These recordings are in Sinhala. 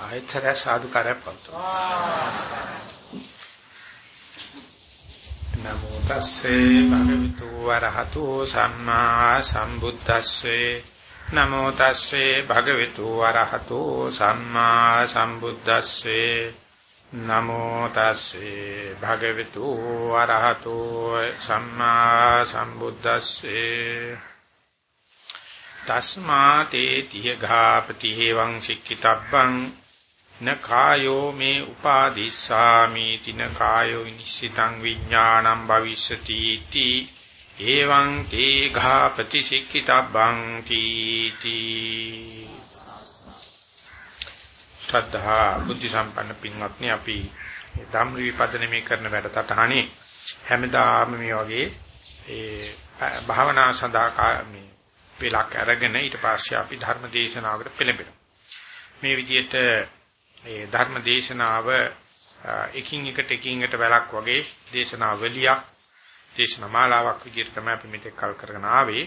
ආයතර සාදුකාරය පවතුන. නමෝ තස්සේ භගවතු වරහතු සම්මා සම්බුද්දස්සේ. නමෝ තස්සේ භගවතු වරහතු සම්මා සම්බුද්දස්සේ. නමෝ තස්සේ භගවතු වරහතු සම්මා සම්බුද්දස්සේ. තස්මා තේ තියඝාපති හේවං සික්කිතබ්බං න කායෝ මේ උපාදිස්සාමි තින කායෝ නිසිතං විඥානං භවිෂති इति එවං තේ ඝාපති සික්කිතබ්බං තීති ශ්‍රද්ධා බුද්ධ සම්පන්න පින්වත්නි අපි ධම්ම විපදනමේ කරන වැඩසටහනේ හැමදාම මේ වගේ ඒ භාවනා සඳහා මේ වෙලක් අරගෙන ඊට පස්සේ අපි ධර්ම දේශනාවකට පෙළඹෙනවා. මේ විදිහට ඒ ධර්ම දේශනාව එකින් එකට එකින් එකට වැලක් වගේ දේශනාවලියක් දේශනා මාලාවක් විදිහට තමයි අපි මෙතෙක් කල් කරගෙන ආවේ.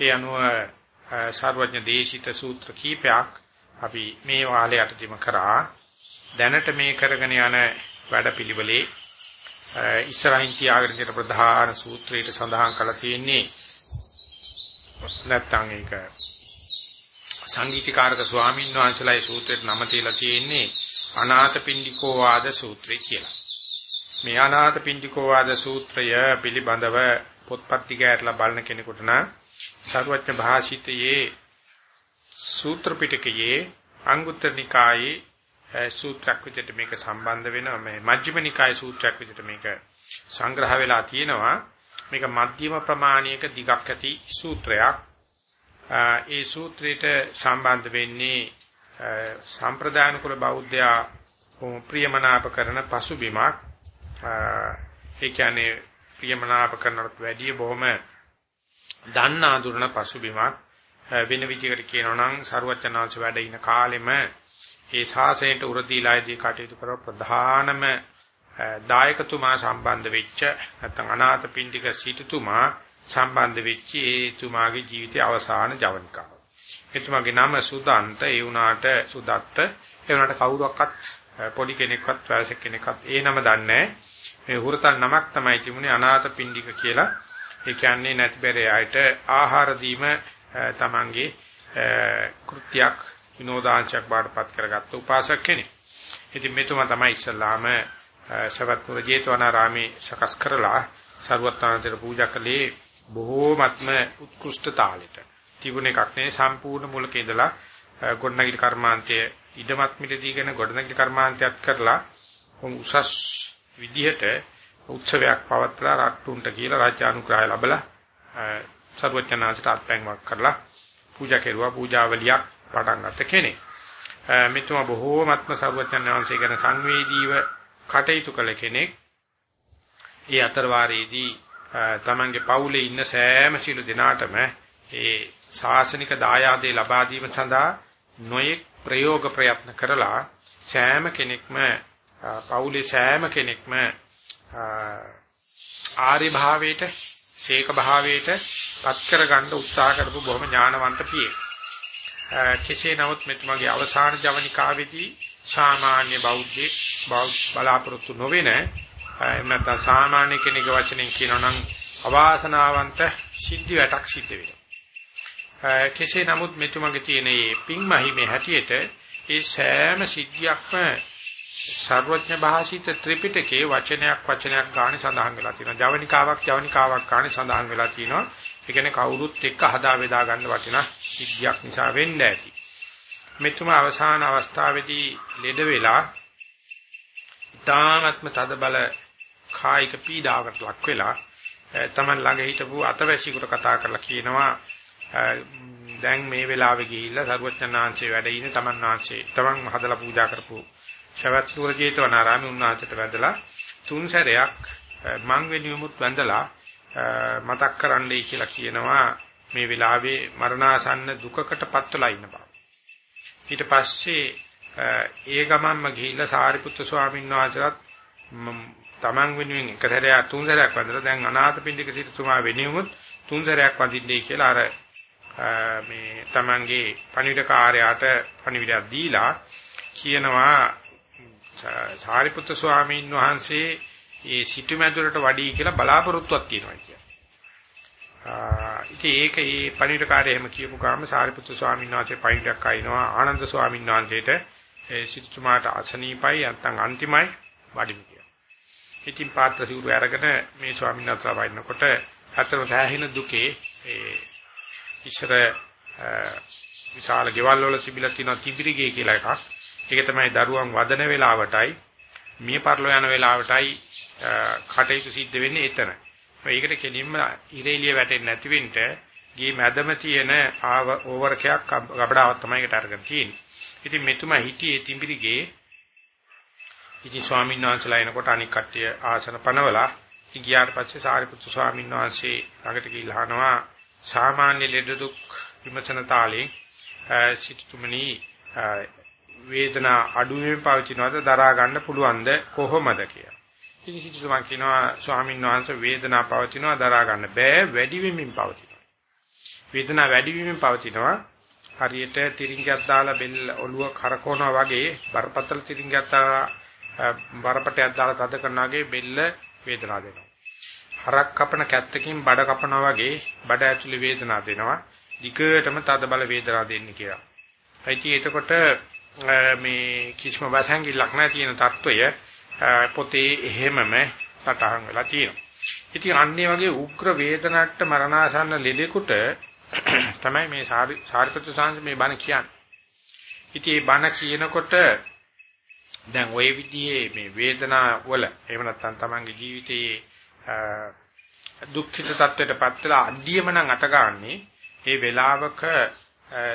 ඒ අනුව සර්වඥ දේශිත සූත්‍ර කීපයක් අපි මේ වාලේ යටතීම කරා දැනට මේ කරගෙන යන වැඩපිළිවෙලේ ඉස්සරහින් තියාගෙන තියෙන ප්‍රධාන සූත්‍රයට සඳහන් කරලා තියෙන්නේ නැත්තම් ඒක සංගීතකාරක ස්වාමීන් වහන්සේලායි සූත්‍රයට නම තියලා තියෙන්නේ අනාථපිණ්ඩිකෝ වාද සූත්‍රය කියලා. මේ අනාථපිණ්ඩිකෝ වාද සූත්‍රය පිළිබඳව පොත්පත් දිගහැරලා බලන කෙනෙකුට නම් සර්වඥ භාෂිතයේ සූත්‍ර පිටකයේ අංගුත්තර නිකායේ සූත්‍රයක් විදිහට මේක සම්බන්ධ වෙනවා මේ මජ්ක්‍ධිම නිකායේ සූත්‍රයක් විදිහට මේක සංග්‍රහ වෙලා තියෙනවා මේක මධ්‍යම ප්‍රමාණයක දිගක් ඇති සූත්‍රයක්. ඒ සූත්‍රයට සම්බන්ධ වෙන්නේ සම්ප්‍රදාන කුල බෞද්ධයා ප්‍රියමනාප කරන පසුබිමක්. ඒ කියන්නේ ප්‍රියමනාප කරනවට වැඩිය බොහොම දන්න අඳුරන පසුබිමක් වෙන විදිහකට කියනවා නම් සරුවචනාංශ වැඩ ඉන කාලෙම ඒ ශාසනයට උරදීලාදී කටයුතු කරන ප්‍රධානම දායකතුමා සම්බන්ධ වෙච්ච නැත්නම් අනාථ පින්ඩික සිටුතුමා සම්බන්ධ වෙච්ච ඒ තුමාගේ ජීවිතයේ අවසාන ජවනිකාව. එතුමාගේ නම සුදන්ත ඒ වුණාට සුදත්ත ඒ වුණාට කවුරක්වත් පොඩි කෙනෙක්වත් වයසක කෙනෙක්වත් ඒ නම දන්නේ මේ හුරතල් නමක් තමයි තිබුණේ අනාථ පින්ඩික කියලා. ඒ කියන්නේ නැතිබරේ ආයත ආහාර දීම තමන්ගේ කෘත්‍යයක් විනෝදාංශයක් බාටපත් කරගත්ත උපාසක කෙනෙක්. ඉතින් මෙතුමා තමයි ඉස්සල්ලාම සවැත්නුර ජේතවනාරාමේ සකස් කරලා සරුවත්තාන්තර පූජා කළේ බොහෝමත්ම උත්කෘෂ්ඨ තාලෙට. තිබුණ එකක් නෙවෙයි සම්පූර්ණ මුලක ඉඳලා ගොඩනැගිලි කර්මාන්තය ඉදමත් මිලදීගෙන ගොඩනැගිලි කර්මාන්තයත් කරලා උසස් විදිහට උත්සවයක් පවත්ලා රට්ටුන්ට කියලා රාජ්‍ය අනුග්‍රහය ලැබලා සරුවත්නාන්තට අත්පැන්වක් කරලා පූජා කෙරුවා පූජාවලියක් පටන් ගත්ත කෙනෙක්. මෙතුමා බොහෝමත්ම සරුවත්යන් වහන්සේ ගැන සංවේදීව කටයුතු කළ කෙනෙක් ඒ අතර වාරයේදී තමන්ගේ පවුලේ ඉන්න සෑම සිළු දෙනාටම ඒ ශාසනික දායාදේ ලබා දීම සඳහා නොයෙක් ප්‍රයෝග ප්‍රයත්න කරලා සෑම කෙනෙක්ම පවුලේ සෑම කෙනෙක්ම ආර්ය භාවයට ශේක භාවයට පත් කරගන්න උත්සාහ කරපු බොහොම ඥානවන්ත පියෙක්. කෙසේ නමුත් මෙතුමගේ අවසාන ජවනිකාවේදී සාමාන්‍ය බෞද්ධෙක් බලාපොරොත්තු නොවෙන එහෙම නැත්නම් සාමාන්‍ය කෙනෙකුගේ වචනෙන් කියනවා නම් අවාසනාවන්ත සිද්ධි වැටක් සිද්ධ වෙනවා. කෙසේ නමුත් මෙතුමගේ තියෙන මේ පින්මහිමේ හැටියට ඒ සෑම සිද්ධියක්ම සර්වඥ භාෂිත ත්‍රිපිටකයේ වචනයක් වචනයක් ගානේ සඳහන් වෙලා තියෙනවා. ජවනිකාවක් ජවනිකාවක් ගානේ සඳහන් වෙලා තියෙනවා. ඒ කියන්නේ කවුරුත් එක්ක හදා බෙදා ගන්න වටිනා සිද්ධියක් නිසා වෙන්න ඇති. මෙතුමා අවසාන අවස්ථාවේදී ලෙඩ වෙලා ඊ타ත්ම තද බල කායික පීඩාවකට ලක් වෙලා තමන් ළඟ හිටපු අතවැසියෙකුට කතා කරලා කියනවා දැන් මේ වෙලාවේ ගිහිල්ලා සරුවචනාංශේ වැඩ ඉන්නේ තමන් වහන්සේ තමන් හදලා පූජා කරපු ශවත් නුවර ජේතවනාරාමේ උන්වහන්සේට වැඳලා තුන් සැරයක් මං වෙනුවමුත් වැඳලා මතක් කරන්නයි කියලා කියනවා මේ වෙලාවේ මරණාසන්න දුකකටපත් වෙලා ඉන්න බව. ඊට පස්සේ ඒ ගමන්ම ගිහිල්ලා සාරිපුත්‍ර ස්වාමීන් වහන්සේලාත් තමන් වෙනුවෙන් එක සැරයක් තුන් සැරයක් වන්දලා දැන් අනාථපිණ්ඩික සිටුමා වෙනුවමුත් තුන් සැරයක් වඳින්නයි කියලා අර මේ තමන්ගේ පණිවිඩ කාර්යයට පණිවිඩයක් දීලා කියනවා සාරිපුත්‍ර ස්වාමීන් වහන්සේ ඒ සිටුමැදුරට වඩී කියලා බලාපොරොත්තුවක් තියෙනවා කියන්නේ. ඉතින් ඒක ඒ පණිවිඩකාරය එහෙම කියපු ගාම සාරිපුත්‍ර ස්වාමීන් වහන්සේ පණිවිඩයක් අයින්නවා ආනන්ද ස්වාමීන් වහන්සේට ඒ සිටුමාට අසනීපයි නැත්නම් අන්තිමයි වඩිමු කියලා. ඉතින් පාත්‍ර සිවුරු අරගෙන මේ ස්වාමීන් වහන්සේ වයින්නකොට අතරම සෑහෙන දුකේ ඒ ඉස්සර විශාල ගෙවල් වල තිබිලා තියෙන තිබිරිගේ කියලා එකක්. ඒක තමයි දරුවන් වදන වේලාවටයි මිය පරලෝ යන වේලාවටයි කටයුතු සිද්ධ වෙන්නේ එතන. මේකට කෙලින්ම ඉරේලිය වැටෙන්නේ නැති වෙන්න ගේ මැදම තියෙන ඕවර් එකක් ගබඩාවක් තමයි ඒකට අරගෙන තියෙන්නේ. ඉතින් මෙතුමා හිටියේ තිඹිරිගේ ඉතින් ස්වාමීන් වහන්සේලා එනකොට අනික් කට්ටිය ආසන පනවලා ඉතින් ගියාට පස්සේ සාරිපුත්තු ස්වාමීන් වහන්සේ ළඟට ගිහිල්ලා අහනවා සාමාන්‍ය ලෙඩ දුක් විමසන තාලේ සිටුතුමනි වේදනා අඩුවෙන් පවතිනවද දරා ගන්න පුළුවන්ද කොහොමද කියලා. ඉතින් සිටුතුමා කියනවා ස්වාමීන් වහන්සේ වේදනා පවතිනවා දරා ගන්න බෑ වැඩි වෙමින් පවතිනවා. වේදනාව වැඩි වීමෙන් පවතිනවා. හරියට තිරින්ගයක් දාලා බෙල්ල ඔලුව කරකවනවා වගේ බරපතල තිරින්ගයක් දාලා බරපටයක් දාලා තද කරනවා වගේ බෙල්ල වේදනාව දෙනවා. හරක් කපන කැත්තකින් බඩ කපනවා වගේ බඩ ඇතුලේ වේදනාව දෙනවා. ධිකයටම තද බල වේදනාව දෙන්නේ කියලා. ඒකයි එතකොට මේ කිසිම වසංගිලක් නැති තියෙන తত্ত্বය පොතේ එහෙමම සටහන් වෙලා තියෙනවා. ඉතින් අන්නේ වගේ උග්‍ර වේදනට්ට මරණාසන්න ලෙඩෙකුට තමයි මේ සාරිපුත්‍ර සාංශ මේ බණ කියන්නේ. ඉතින් මේ බණ කියනකොට දැන් ওই විදිහේ මේ වේදනා වල එහෙම නැත්නම් තමන්ගේ ජීවිතයේ දුක්ඛිත තත්ත්වයටපත් වෙලා අඩියම නම් අතගාන්නේ ඒ වෙලාවක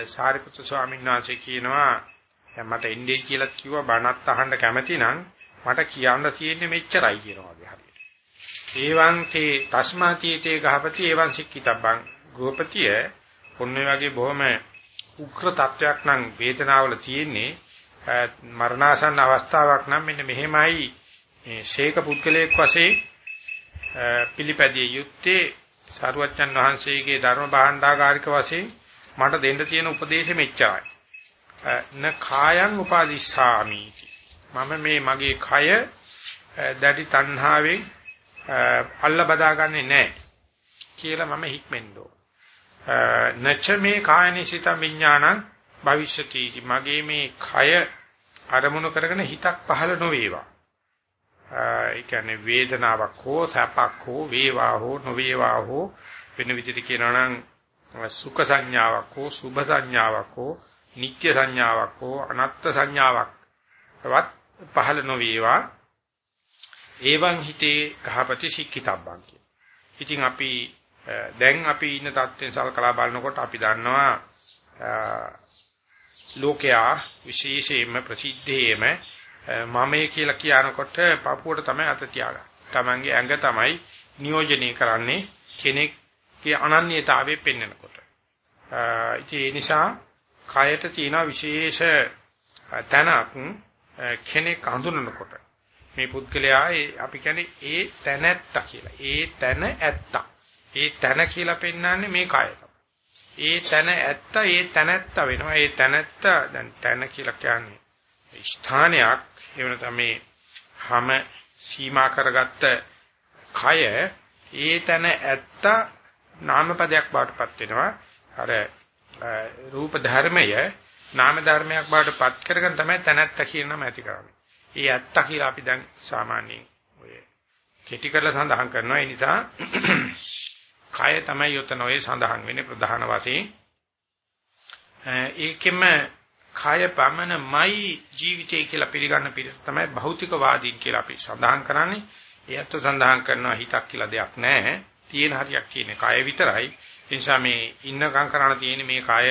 සාරිපුත්‍ර ස්වාමීන් වහන්සේ කියනවා මට එන්නේ කියලා කිව්වා බණත් අහන්න කැමති නම් මට කියන්න තියෙන්නේ මෙච්චරයි කියනවා වගේ හරියට. ඒවං තේ තස්මාතීතේ ගහපති ඒවං සික්කිතබ්බං ගෘහපතිය ඔන්න වගේ බොහොම උග්‍ර තත්වයක් නම් වේදනාවල තියෙන්නේ මරණාසන්න අවස්ථාවක් නම් මෙන්න මෙහෙමයි මේ ශේක පුද්ගලයෙක් වශයෙන් පිළිපැදිය යුත්තේ සරුවච්චන් වහන්සේගේ ධර්ම භාණ්ඩාගාරික වශයෙන් මට දෙන්න තියෙන උපදේශෙ මෙච්චරයි. න කායං උපාදිස්සාමි. මම මේ මගේ කය දැඩි තණ්හාවෙන් අල්ල බදාගන්නේ නැහැ කියලා මම හික්මෙන්න ඕන. නච මේ කායනිසිත විඥානං භවිෂ්‍යති මගේ මේ කය අරමුණු කරගෙන හිතක් පහළ නොවේවා. ඒ කියන්නේ වේදනාවක් හෝ සැපක් හෝ වේවා හෝ නොවේවා හෝ වෙන විදිහට කියනවා නම් සුඛ සංඥාවක් හෝ සුභ සංඥාවක් හෝ නිත්‍ය සංඥාවක් හෝ අනත්ත් සංඥාවක් වත් පහළ නොවේවා. ඒවං හිතේ ගහපති සික්කිතබ්බං කිය. ඉතින් අපි දැන් අපි ඉන්න තත්ත්වෙන් සලකලා බලනකොට අපි දන්නවා ලෝකයා විශේෂයෙන්ම ප්‍රසිද්ධයේම මමයේ කියලා කියනකොට පපුවට තමයි අත තියාගන්නේ. Tamange ඇඟ තමයි නියෝජනය කරන්නේ කෙනෙක්ගේ අනන්‍යතාවය පෙන්වනකොට. ඒ නිසා කයට තියෙන විශේෂ තැනක් කෙනෙක් හඳුනනකොට මේ පුද්ගලයා අපි කියන්නේ ඒ තැනැත්තා කියලා. ඒ තැන ඇත්තා. ඒ තැන කියලා පෙන්වන්නේ මේ කය ඒ තැන ඇත්ත ඒ තැනැත්ත වෙනවා. ඒ තැනැත්ත දැන් තැන කියලා කියන්නේ ස්ථානයක් එහෙම නැත්නම් මේ හැම සීමා කරගත්ත කය ඒ තැන ඇත්ත නාමපදයක් බවටපත් වෙනවා. අර රූප ධර්මය නාම ධර්මයක් බවටපත් කරගෙන තමයි තැනැත්ත කියන නම ඇති කරන්නේ. ඒ ඇත්ත කියලා අපි දැන් සාමාන්‍යයෙන් ඔය කෙටි කරලා සඳහන් කරනවා. ඒ නිසා කය තමයි යොතන ඔය සඳහන් වෙන්නේ ප්‍රධාන වශයෙන්. ඒකෙම කය පමණමයි ජීවිතය කියලා පිළිගන්න පිරිස තමයි භෞතිකවාදීන් කියලා අපි සඳහන් කරන්නේ. ඒත් සඳහන් කරනවා හිතක් කියලා දෙයක් නැහැ. තියෙන හරියක් තියෙන කය විතරයි. ඒ නිසා මේ ඉන්නකම් කරණ තියෙන මේ කය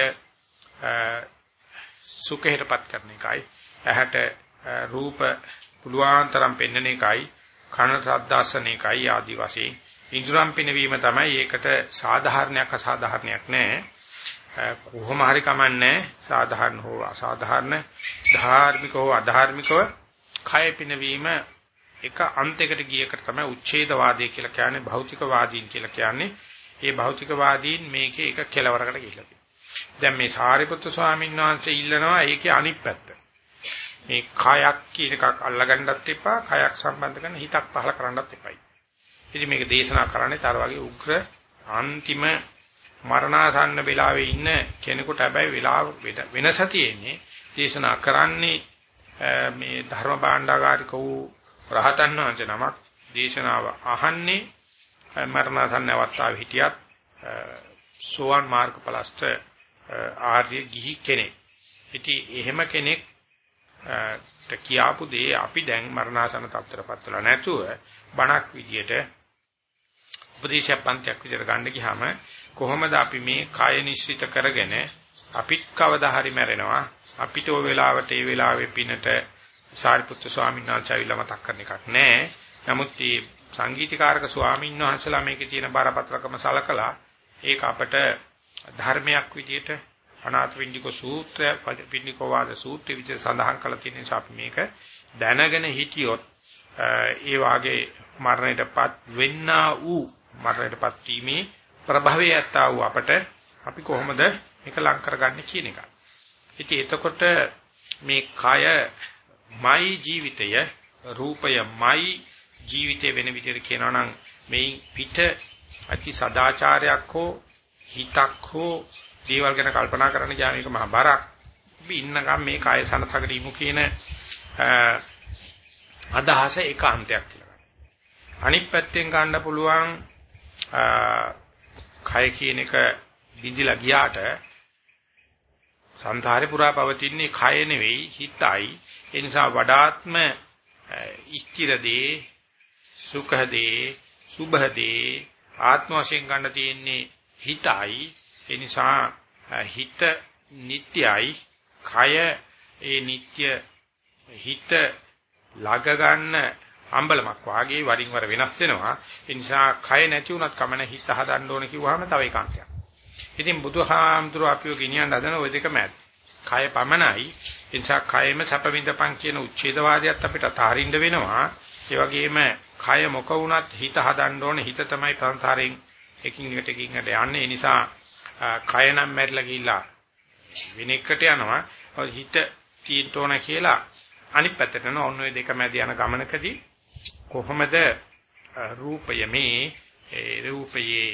සුඛයටපත් කරන එකයි. ඇහැට රූප පුළුවන් තරම් පෙන්වන එකයි. කන සද්දාසන එකයි ආදි වශයෙන් ඉන්ද්‍රම් පිනවීම තමයි ඒකට සාධාරණයක් අසාධාරණයක් නෑ. කොහොම හරි කමන්නේ සාධාරණ හෝ අසාධාරණ ධාර්මික හෝ අධාර්මිකව කය පිනවීම එක අන්තයකට ගියකට තමයි උච්ඡේදවාදී කියලා කියන්නේ භෞතිකවාදීන් කියලා කියන්නේ. ඒ භෞතිකවාදීන් මේකේ එක කෙලවරකට ගිහිල්ලා තියෙනවා. දැන් මේ සාරිපුත්තු ස්වාමීන් වහන්සේ ඉල්ලනවා ඒකේ අනිත් පැත්ත. මේ කායක් කියන එකක් අල්ලගන්නත් එපා, කායක් සම්බන්ධ කරන හිතක් පහල කරන්නත් එපයි. ඉතින් මේක දේශනා කරන්නේ තර වගේ උග්‍ර අන්තිම මරණාසන්න වෙලාවේ ඉන්න කෙනෙකුට හැබැයි වෙලාව වෙනස තියෙන්නේ දේශනා කරන්නේ මේ ධර්ම භාණ්ඩාගාරික වූ රහතන් වහන්සේ නමක් දේශනාව අහන්නේ මරණාසන්න අවස්ථාවේ හිටියත් සෝවන් මාර්ගඵලස්ත ආර්ය ගිහි කෙනෙක්. ඉතින් එහෙම කෙනෙක් කියාපු දේ අපි දැන් මරණාසන්න තත්ත්වයටපත් වෙලා නැතුව බණක් විදියට උපදේශ පන්තියක් විදියට ගන්න ගියාම කොහොමද අපි මේ කය නිශ්චිත කරගෙන අපිත් කවදා හරි මැරෙනවා අපිට ওই වෙලාවට ඒ වෙලාවේ පිනට සාරිපුත්තු ස්වාමීන් වහන්සේ ආවිල්ලා මතක් කරන එකක් නෑ. නමුත් මේ සංගීතකාරක ස්වාමීන් වහන්සේලා මේකේ තියෙන බරපතලකම සලකලා ඒක අපට ධර්මයක් විදියට අනාථ පින්ඩික සූත්‍රය පින්ඩිකෝ වාද සූත්‍රය විදිහට සඳහන් කරලා තියෙන නිසා අපි මේක දැනගෙන හිටියොත් ඒ වාගේ මරණයටපත් වෙන්නා වූ මරණයටපත් වීමේ ප්‍රභවය ඇත්තා වූ අපට අපි කොහොමද මේක ලං කරගන්නේ කියන එක. ඉතින් එතකොට මේ කය මයි ජීවිතය රූපයමයි ජීවිතය වෙන විදිහට කියනවා නම් මේ පිට අති සදාචාරයක් හෝ හිතක් හෝ දේවල් ගැන කල්පනා කරන්න ගියාම ඒක මහා බරක්. අපි ඉන්නකම් මේ කය සනසකට ඉමු කියන අදහස ඒකාන්තයක් කියලා. අනිත් පැත්තෙන් ගන්න පුළුවන් කය කියන එක බිඳිලා ගියාට සංසාරේ පුරා පවතින්නේ කය නෙවෙයි හිතයි. ඒ නිසා වඩාත්ම ස්ථිර දේ, සුඛ දේ, සුභ දේ ආත්ම වශයෙන් ගන්න තියෙන්නේ හිතයි. ඒ නිසා හිත නිට්ටයයි, කය ඒ නිට්ටය හිත ලග ගන්න අම්බලමක් වාගේ වරින් වර වෙනස් වෙනවා. ඒ නිසා කය නැති වුණත් කමන හිත හදන්න ඕන කිව්වහම තව ඒකාන්තයක්. ඉතින් බුදුහාමුදුරුවෝ අපිව ගෙනියන්න හදන ওই දෙක මැද. කය පමණයි. ඒ නිසා කයෙම සැප විඳපන් කියන උච්ඡේදවාදයත් අපිට අතහරින්න වෙනවා. ඒ වගේම කය මොක වුණත් හිත හදන්න ඕන හිත තමයි සංසාරයෙන් එකින් එකට එකින් එකට යන්නේ. ඒ නිසා කය නම් මැරිලා ගිහිල්ලා වෙන එකට යනවා. හිත තියෙන්න ඕන කියලා අනිත් පැත්තට යන ඔන්න ඔය දෙක මැද යන ගමනකදී කොහොමද රූපය මේ ඒ රූපයේ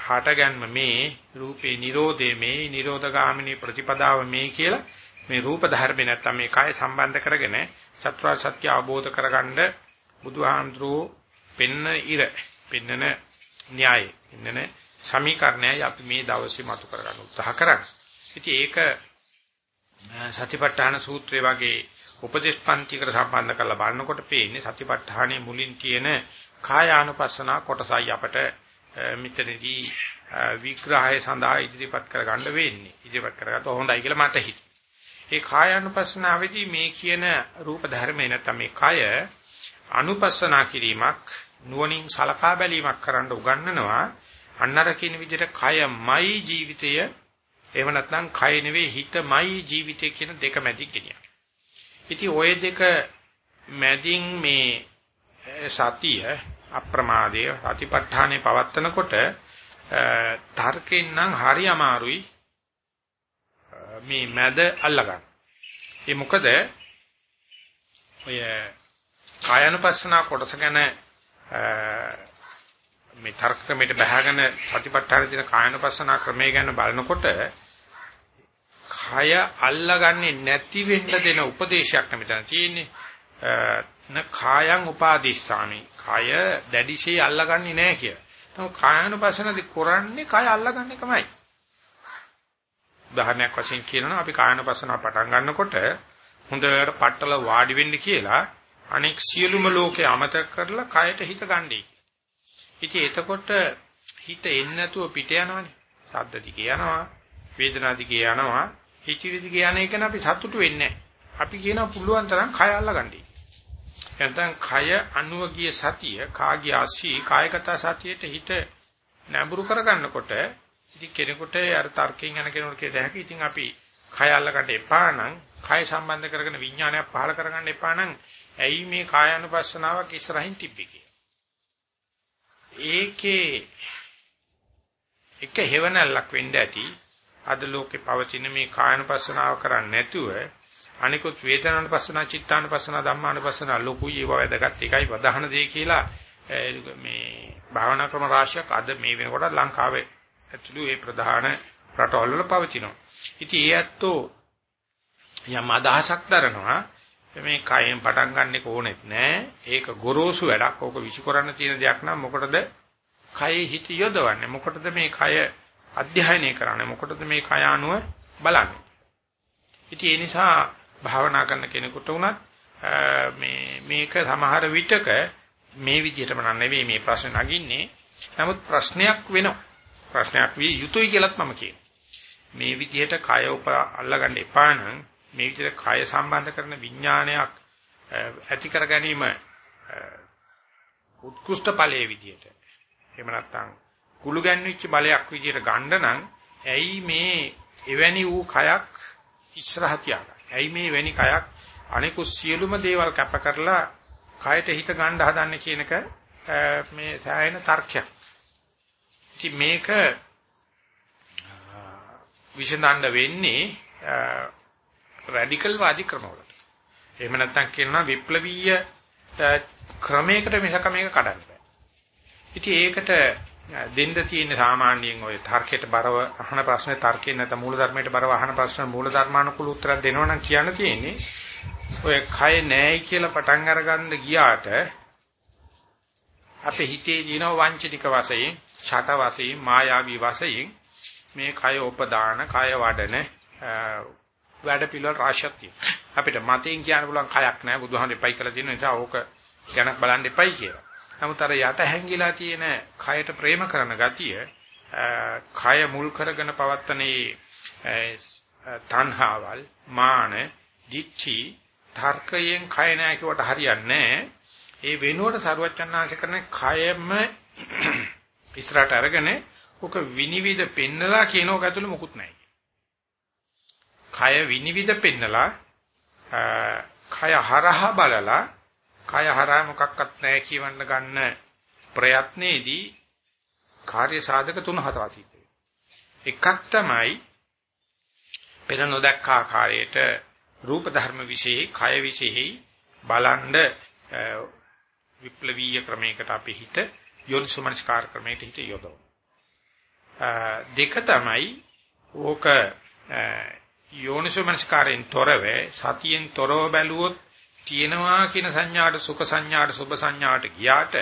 හටගන්ම මේ රූපේ නිරෝධය මේ නිරෝධගාමිනී ප්‍රතිපදාව මේ කියලා මේ රූප ධර්ම නැත්තම් මේ කය සම්බන්ධ කරගෙන චතුරාර්ය සත්‍ය අවබෝධ කරගන්න බුදුහාමුදුරුවෝ පෙන්න ඉර පෙන්නන න්‍යාය පෙන්නන සමීකරණයයි අපි මේ දවසේ මතු කරගන්න උත්සාහ කරන්නේ. ඉතින් ඒක සතිපට්ඨාන සූත්‍රය වගේ උපදේශ පන්තිකට සම්බන්ධ කරලා බලනකොට පේන්නේ සතිපට්ඨානයේ මුලින් තියෙන කායානුපස්සනා කොටසයි අපට මෙතනදී විග්‍රහය සඳහා ඉදිරිපත් කරගන්න වෙන්නේ. ඉදිරිපත් කරගත්තොත් හොඳයි කියලා මට හිතෙනවා. ඒ කායානුපස්සනාවේදී මේ කියන රූප ධර්මේ නැත්නම් මේ කය අනුපස්සනා කිරීමක් නුවණින් සලකා බැලීමක් කරන්න උගන්වනවා. අන්නර කියන විදිහට කයමයි ජීවිතය එහෙම නැත්නම් කය නෙවෙයි හිතමයි ජීවිතය කියන දෙක මැදින් ගෙනියන. ඉතින් ওই දෙක මැදින් මේ සතිය අප්‍රමාදය සතිපට්ඨානේ පවත්නකොට තර්කෙන් නම් හරි අමාරුයි මේ මැද අල්ලගන්න. ඒ මොකද ඔය කායනුපස්සනා කොටස ගැන මේ තර්ක ක්‍රමයට බහගෙන සතිපට්ඨාන දින කායනුපස්සනා ක්‍රමය ගැන බලනකොට කය අල්ලගන්නේ නැති වෙන්න දෙන උපදේශයක් මෙතන තියෙන්නේ. න කායං උපාදිස්සාමි. කය දැඩිශේ අල්ලගන්නේ නැහැ කියලා. නමුත් කායනුපස්සනදී කරන්නේ කය අල්ලගන්න එකමයි. උදාහරණයක් වශයෙන් කියනවා අපි කායනුපස්සන පටන් ගන්නකොට හොඳට පట్టල වාඩි වෙන්න කියලා අනෙක් සියලුම ලෝකේ අමතක කරලා කයට හිත ගන්නයි. ඉතින් එතකොට හිත එන්නේ නැතුව පිට යනවනේ. ශබ්ද දිගේ යනවා, වේදනා දිගේ යනවා, හිචිවිදි කියන එක අපි සතුටු වෙන්නේ අපි කියනවා පුළුවන් තරම් කය අල්ලගන්නයි. නැත්නම් කය අනුව ගිය සතිය, කාගිය ආශී කායගත සතියට හිත නැඹුරු කරගන්නකොට ඉතින් කෙනෙකුට අර තර්කයෙන් යන කෙනෙකුට කියද හැකි ඉතින් අපි කය අල්ලගන්න එපා නම් කය සම්බන්ධ කරගෙන විඥානයක් පහල කරගන්න එපා නම් ඇයි මේ කායानुපස්සනාවක් ඉස්සරහින් තිබ්බේ ඒකේ එක හේවණල්ලක් වෙන්න ඇති අද ලෝකේ පවතින මේ කායනුපස්සනාව කරන්නේ නැතුව අනිකුත් වේදනානුපස්සනා, චිත්තානුපස්සනා, ධම්මානුපස්සනා ලොකුයි ඒවා වැදගත්. ඒකයි ප්‍රධාන දේ කියලා මේ භාවනා ක්‍රම රාශියක් අද මේ වෙනකොට ලංකාවේ ඇතුළු ඒ ප්‍රධාන රටවල් වල පවතිනවා. ඉතින් ඒ ඇත්තෝ යම් අදහසක් දරනවා මේ කයෙන් පටන් ගන්න ඕනෙත් නෑ. ඒක ගොරෝසු වැඩක්. ඕක විසිකරන්න තියෙන දෙයක් නම් මොකටද කයේ හිත යොදවන්නේ? මොකටද මේ කය අධ්‍යයනය කරන්නේ? මොකටද මේ කය අනුව බලන්නේ? ඉතින් ඒ නිසා භාවනා කරන කෙනෙකුට උනත් මේ මේක සමහර විටක මේ විදිහටම නෙවෙයි මේ ප්‍රශ්න නගින්නේ. නමුත් ප්‍රශ්නයක් වෙනවා. ප්‍රශ්නයක් විය යුතුයි කියලාත් මම කියනවා. මේ විදිහට කය උප අල්ලගන්න එපා නම් මේ විදිහට කය සම්බන්ධ කරන විඥානයක් ඇති කර ගැනීම උත්කෘෂ්ඨ ඵලයේ විදිහට. එහෙම නැත්නම් කුළු ගැන්විච්ච බලයක් විදිහට ගන්න නම් ඇයි මේ එවැනි වූ කයක් ඉස්සරහ තියාගන්නේ? ඇයි මේ වෙනි කයක් අනිකුත් සියලුම දේවල් කැප කරලා කයට හිත ගන්න හදන්නේ කියන එක මේ සෑහෙන තර්කයක්. ඉතින් මේක විසඳන්න වෙන්නේ රැඩිකල් වාදී ක්‍රමවලට. එහෙම නැත්නම් කියනවා විප්ලවීය ක්‍රමයකට මිසක මේක කඩන්න බෑ. ඉතින් ඒකට දෙන්න තියෙන සාමාන්‍යයෙන් ওই තර්කයට බරව අහන ප්‍රශ්නේ තර්කේ නැත්නම් මූල ධර්මයට බරව අහන ප්‍රශ්න මූල ධර්මානුකූල උත්තරයක් දෙනවනම් කියන්න තියෙන්නේ ඔය කය නෑයි කියලා පටන් අරගන්න ගියාට අපේ හිතේ දින වංචනික වශයෙන්, ඡට වශයෙන්, මායාවී වශයෙන් මේ කය උපදාන, කය වඩන වැඩ පිළිවෙල රාශියක් තියෙනවා. අපිට මතයෙන් කියන්න පුළුවන් කයක් නෑ බුදුහාම දෙපයි කියලා තියෙන නිසා ඕක ගැන බලන්න එපයි කියලා. නමුත් අර යට හැංගිලා තියෙන කයට ප්‍රේම කරන ගතිය කය මුල් කරගෙන පවත්තනේ තණ්හාවල් මාන දිච්චි තර්කයෙන් කය නැහැ කියවට හරියන්නේ ඒ වෙනුවට සරුවච්චන්නාංශ කරන කයම ඉස්සරහට අරගෙන ඔක විනිවිද පෙන්නලා කියනෝක ඇතුළේ මොකුත් නැහැ. කය විනිවිද පෙන්නලා කය හරහා බලලා කය හරහා මොකක්වත් නැහැ කියවන්න ගන්න ප්‍රයත්නයේදී කාර්ය සාධක තුන හතරක් සිද්ධ එකක් තමයි පෙර නොදක්කා ආකාරයට රූප ධර්ම વિશેයි කය વિશેයි බලන්ඩ විප්ලවීය ක්‍රමයකට අපි හිත යොන්සුමනස්කාර ක්‍රමයට හිත යොදවමු. දෙක තමයි ඕක යෝනිසුමනස්කාරයෙන් තොරව සතියෙන් තොරව බැලුවොත් තියෙනවා කියන සංඥාට සුඛ සංඥාට සුභ සංඥාට ගියාට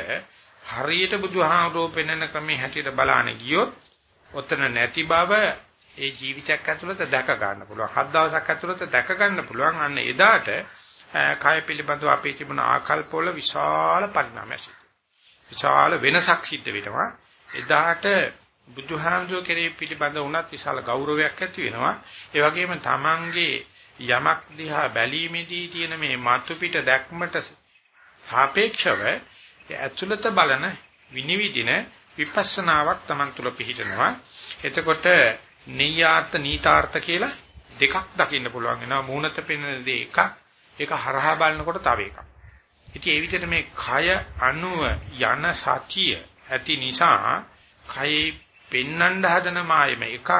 හරියට බුදුහාමුදුරුවෝ පෙන්වන ක්‍රමයේ හැටියට බලාන ගියොත් ඔතන නැති බව ඒ ජීවිතයක් ඇතුළත දැක ගන්න පුළුවන්. හත් දවසක් ඇතුළත දැක ගන්න පුළුවන්. අන්න එදාට කය පිළිබඳව අපේ තිබුණ ආකල්පවල විශාල පරිණාමයක් විශාල වෙනසක් සිද්ධ වෙනවා. එදාට බුදුහාමුදුර කෙරේ පිළිබඳ වුණත් විශාල ගෞරවයක් ඇති වෙනවා. ඒ වගේම Tamange යමක් දිහා බැලීමේදී තියෙන මේ මතු පිට දැක්මට සාපේක්ෂව ඇතුළත බලන විනිවිදින විපස්සනාවක් Taman තුල පිහිටනවා. එතකොට නෙය්‍යාර්ථ නීතාර්ථ කියලා දෙකක් දකින්න පුළුවන් වෙනවා මූණත පෙනෙන දේ එකක් ඒක හරහා බලනකොට තව එකක්. ඉතින් ඒ විදිහට මේ කය අණුව යන සතිය ඇති නිසා කයේ පෙන්නඳ හදන මායම එකක්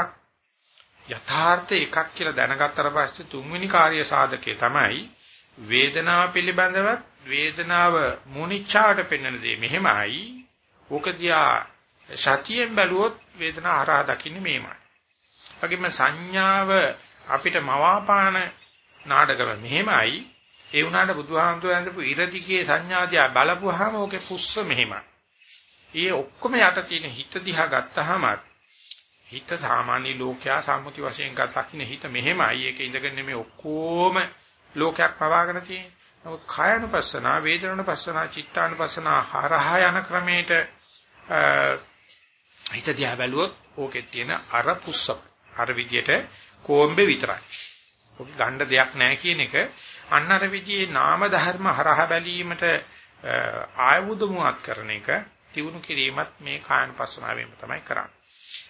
යථාර්ථ එකක් කියලා දැනගත්තට පස්සේ තුන්වෙනි කාර්ය සාධකේ තමයි වේදනාව පිළිබඳව වේදනාව මුනිච්ඡාවට පෙන්වන දේ මෙහෙමයි. ඕක දිහා සතියෙන් බැලුවොත් වේදනාව හරහා දකින්නේ මේමයි. වගේම සංඥාව අපිට මවාපාන නාටකම මෙහෙමයි. ඒ වුණාට බුදුහාමුදුරුවෝ ඇඳපු ඉරදිගේ සංඥාදියා බලපුවාම ඕකේ පුස්ස මෙහෙමයි. ඊයේ ඔක්කොම යට තියෙන හිත දිහා ගත්තාම හිත සාමාන්‍ය ලෝකයා සම්මුති වශයෙන් ගතකින හිත මෙහෙමයි. ඒක ඉඳගෙන මේ ඔක්කොම ලෝකයක් පවාගෙන තියෙන්නේ. නමුත් කායනුපස්සනා, වේදනානුපස්සනා, චිත්තානුපස්සනා හරහා යන ක්‍රමයට හිත දිහා බැලුවොත් ඕකේ තියෙන අර පුස්සක්. අර විදියට කොම්බේ විතරයි. ඔක ගන්න දෙයක් නැහැ කියන එක අන්න අර විදිහේ නාම ධර්ම හරහා බැලීමට ආයුධමුවත් කරන එක තියුණු කිරීමත් මේ කායනුපස්සනාවෙන් තමයි කරන්නේ.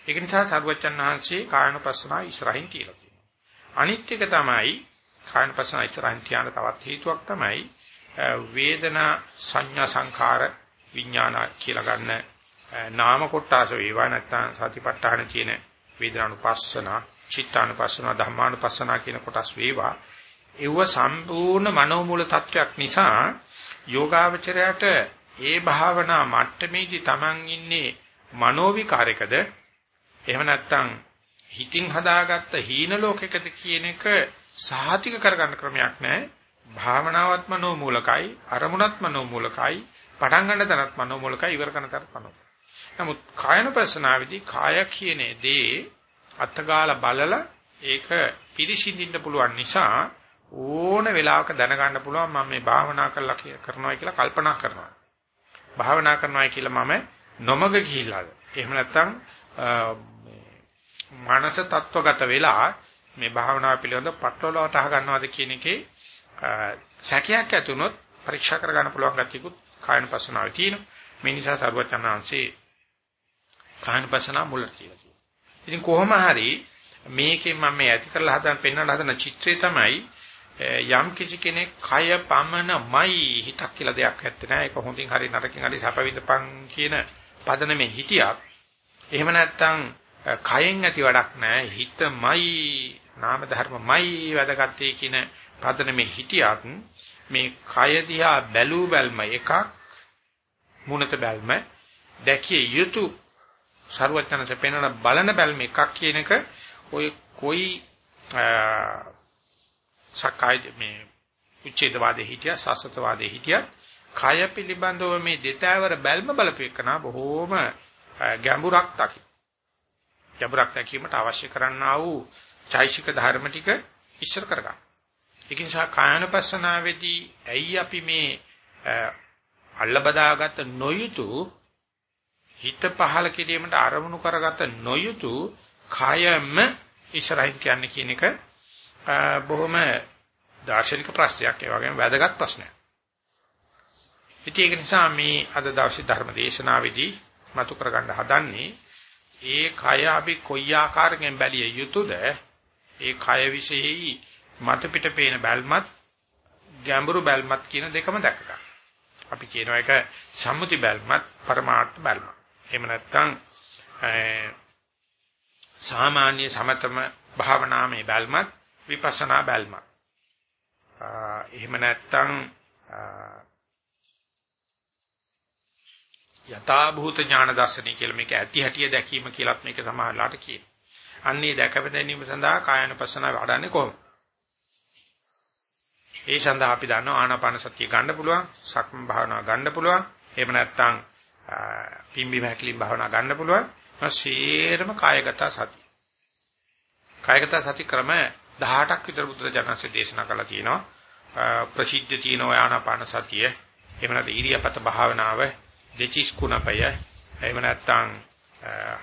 ඒක නිසා සරුවච්චන් වහන්සේ කායනුපස්සනාව ඉස්සරහින් තියලා තියෙනවා. අනිත් එක තමයි කායනුපස්සනාව ඉස්සරහින් තියන තවත් හේතුවක් තමයි වේදනා සංඥා සංඛාර විඥාන කියලා ගන්න නාම කොටස වේවා නැත්නම් සතිපට්ඨාන කියන වේදනානුපස්සන, චිත්තානුපස්සන, ධම්මානුපස්සන කියන කොටස් වේවා. ඒව සම්පූර්ණ මනෝමූල තත්වයක් නිසා යෝගාවචරයට ඒ භාවනා මට්ටමේදී Taman ඉන්නේ මනෝවිකාරයකද එහෙම නැත්නම් හිතින් හදාගත්ත හීන ලෝකයකද කියන එක සාහිතික කරගන්න ක්‍රමයක් නැහැ. භාවනාවත් මනෝමූලකයි, අරමුණත් මනෝමූලකයි, පටන් ගන්න තැනත් මනෝමූලකයි, ඉවර කරන තැනත් මනෝ. නමුත් කායන ප්‍රශ්නාවේදී කාය කියන දේ අත්ගාලා බලලා ඒක පිරිසිඳින්න පුළුවන් නිසා ඕන වෙලාවක දැනගන්න පුළුවන් මම මේ භාවනා කරලා කරනවා කියලා කල්පනා කරනවා. භාවනා කරනවා කියලා මම නොමග ගිහිල්ලාද? එහෙම නැත්නම් මානස තත්වගත වෙලා මේ භාවනාව පිළිබඳ පටලවා වටහා ගන්නවාද කියන එකේ සැකයක් ඇති වුණොත් පරීක්ෂා කර ගන්න පුළුවන් ගැතියකුත් කායන පස්සනාවේ තියෙනවා. මේ නිසා සර්වචනාංශේ කායන පස්සනාව මුලට කියලා කියනවා. ඉතින් කොහොම හරි මේකෙන් මම මේ ඇති කරලා හදන පෙන්වන්න හදන චිත්‍රය තමයි යම් කිසි කෙනෙක් කය පමණමයි හිතක් කියලා දෙයක් නැත්තේ නෑ. ඒක හොඳින් හරි නරකින් හරි සැප විඳපන් කියන පදනමේ හිටියක්. එහෙම නැත්නම් කයෙන් ඇති වැඩක් නැහැ හිතමයි නාම ධර්මමයි වැදගත්යි කියන පදනමේ හිටියත් මේ කය දිහා බැලූ බැල්ම එකක් මුණත බැල්ම දැකිය යුතු ਸਰවඥනස පෙන්වන බලන බැල්ම එකක් කියන එක ඔය කොයි සක්කාය මේ උච්ඡේදවාදයේ හිටියා සාසතවාදයේ හිටියා කය පිළිබඳව මේ දෙතෑවර බැල්ම බලපෙකනා බොහෝම ගැඹුරක් දකි. ගැඹුරක් දැකීමට අවශ්‍ය කරන්නා වූ චෛසික ධර්ම ටික ඉස්සර කරගන්න. ඒක නිසා කායනපස්සනාවේදී ඇයි අපි මේ අල්ලබදාගත් නොයුතු හිත පහල කිරීමට අරමුණු කරගත නොයුතු කායම ඉස්සරහින් කියන්නේ කියන එක බොහොම දාර්ශනික ප්‍රශ්නයක් ඒ වගේම වැදගත් ප්‍රශ්නයක්. ඉතින් ඒක නිසා මේ අද දවසේ ධර්ම දේශනාවේදී මතු කරගන්න හදන්නේ ඒ කය අපි කොයි ආකාරයෙන් බැලිය යුතුද ඒ කය විශේෂයි මත පිට පේන බැල්මත් ගැඹුරු බැල්මත් කියන දෙකම දැක ගන්න. අපි කියනවා එක සම්මුති බැල්මත් පරමාර්ථ බැල්මත්. එහෙම නැත්නම් සාමාන්‍ය සමතම භාවනාමේ බැල්මත් විපස්සනා බැල්මත්. එහෙම නැත්නම් යථා භූත ඥාන දර්ශනය කියලා මේක ඇති හැටිය දැකීම කියලත් මේක සමාහලාට කියනවා. අන්නේ දැකප දැනීම සඳහා කායනපසන වඩන්නේ කොහොමද? ඒ සඳහා අපි දන්නවා ආනාපාන සතිය ගන්න පුළුවන්, සක්ම භාවනාව ගන්න පුළුවන්. එහෙම නැත්නම් පිම්බි මහකලින් භාවනාව ගන්න පුළුවන්. මාසේරම කායගත සති. කායගත සති ක්‍රම 18ක් විතර බුදුරජාණන්සේ දේශනා කළා තියෙනවා. ප්‍රසිද්ධ තියෙන ආනාපාන සතිය. එහෙම නැත්නම් ඉරියාපත භාවනාව දෙචිස් කුණපය එහෙම නැත්නම්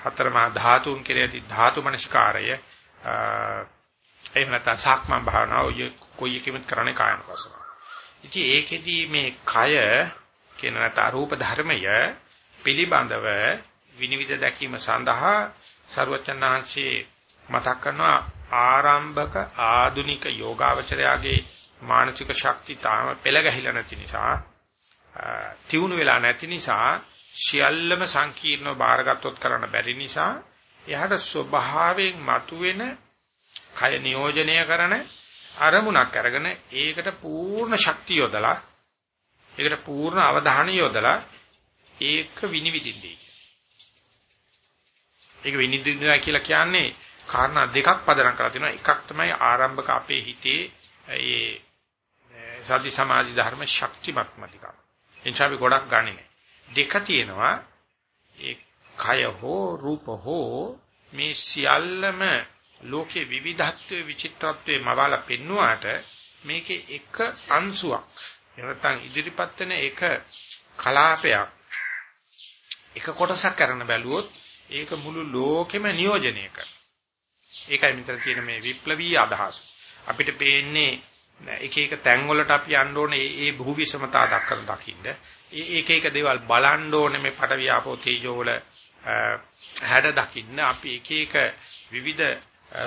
හතර මහා ධාතුන් කෙරෙහි ධාතු මනස්කාරය එහෙම නැත්නම් සාක්මන් භාවනාව ඔය කොයි එකෙමත් කරන්නේ කායන පසන. ඉතින් ඒකෙදි මේ කය කියන නැත්නම් රූප ධර්මය පිළිබඳව විනිවිද දැකීම සඳහා ਸਰවචන්නාංශේ මතක් කරනවා ආරම්භක ආදුනික යෝගාවචරයාගේ මානසික ශක්තිය තාම පෙළ ගැහිලා නැති නිසා තියුණු වෙලා නැති නිසා සියල්ලම සංකීර්ණව බාරගත්තොත් කරන්න බැරි නිසා එහාට ස්වභාවයෙන් මතුවෙන කය නියෝජනය කරන අරමුණක් අරගෙන ඒකට පූර්ණ ශක්තිය යොදලා ඒකට පූර්ණ අවධානය යොදලා ඒක විනිවිදින්නේ. ඒක විනිවිදිනවා කියලා කියන්නේ කාරණා දෙකක් පදනම් කරලා තිනවා. එකක් තමයි ආරම්භක අපේ හිතේ ඒ සති සමාධි ධර්ම ශක්තිමත්මතිකම. එනිසා අපි ගොඩක් ගන්නෙ නෑ. දෙක තියෙනවා ඒ කය හෝ රූප හෝ මේ සියල්ලම ලෝකේ විවිධත්වයේ විචිත්‍රත්වයේ මවාලා පෙන්නුවාට මේකේ එක අංශුවක් නැත්නම් ඉදිරිපත් වෙන එක කලාපයක් එක කොටසක් කරන බැලුවොත් ඒක මුළු ලෝකෙම නියෝජනය කරනවා. ඒකයි මෙතන තියෙන මේ විප්ලවීය අදහස. අපිට පේන්නේ එක එක තැන් වලට අපි යන්න ඕනේ ඒ ඒ භූ විෂමතා දක්වන දකින්න. ඒ එක එක දේවල් බලන්න ඕනේ මේ පට වියාපෝ තේජෝ වල හැඩ දකින්න. අපි එක එක විවිධ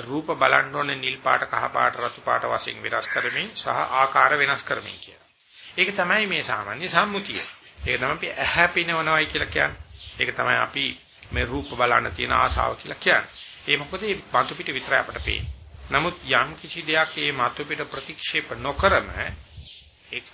රූප බලන්න ඕනේ නිල් පාට කහ පාට රතු පාට වශයෙන් වෙනස් කරමින් සහ ආකාර වෙනස් කරමින් කියලා. ඒක තමයි මේ සාමාන්‍ය සම්මුතිය. ඒක තමයි අපි ඇහැ පිනවනවයි කියලා කියන්නේ. ඒක තමයි අපි මේ රූප බලන්න තියෙන ආසාව කියලා කියන්නේ. ඒ මොකද මේ පතු පිට විතරයි අපට පේන්නේ. නමුත් යම් කිසි දෙයක් ඒ මතු පිට ප්‍රතික්ෂේප නොකරම එක